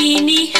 Nini.